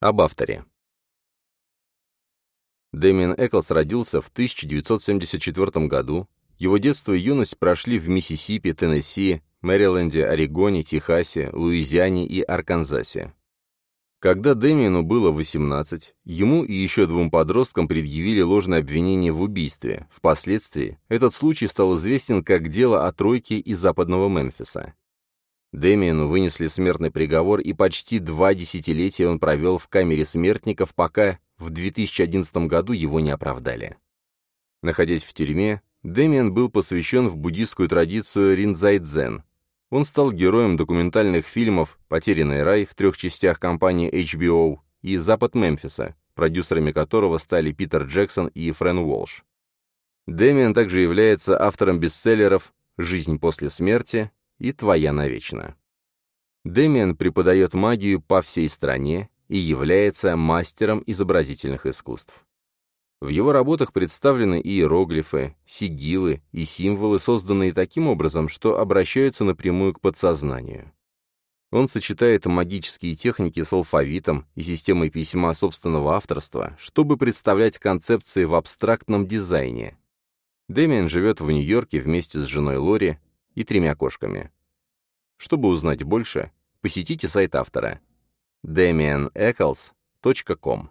Об авторе. Дэмиан Эклс родился в 1974 году. Его детство и юность прошли в Миссисипи, Теннесси, Мэриленде, Орегоне, Техасе, Луизиане и Арканзасе. Когда Дэмиану было 18, ему и еще двум подросткам предъявили ложное обвинение в убийстве. Впоследствии этот случай стал известен как дело о тройке из западного Мемфиса. Дэмиану вынесли смертный приговор, и почти два десятилетия он провел в камере смертников, пока в 2011 году его не оправдали. Находясь в тюрьме, Дэмиан был посвящен в буддийскую традицию ринзайдзен, он стал героем документальных фильмов «Потерянный рай» в трех частях компании HBO и «Запад Мемфиса», продюсерами которого стали Питер Джексон и Френ Уолш. Дэмиан также является автором бестселлеров «Жизнь после смерти» и «Твоя навечно». Дэмиан преподает магию по всей стране и является мастером изобразительных искусств. В его работах представлены иероглифы, сигилы и символы, созданные таким образом, что обращаются напрямую к подсознанию. Он сочетает магические техники с алфавитом и системой письма собственного авторства, чтобы представлять концепции в абстрактном дизайне. Дэмиан живет в Нью-Йорке вместе с женой Лори и тремя кошками. Чтобы узнать больше, посетите сайт автора damianeccles.com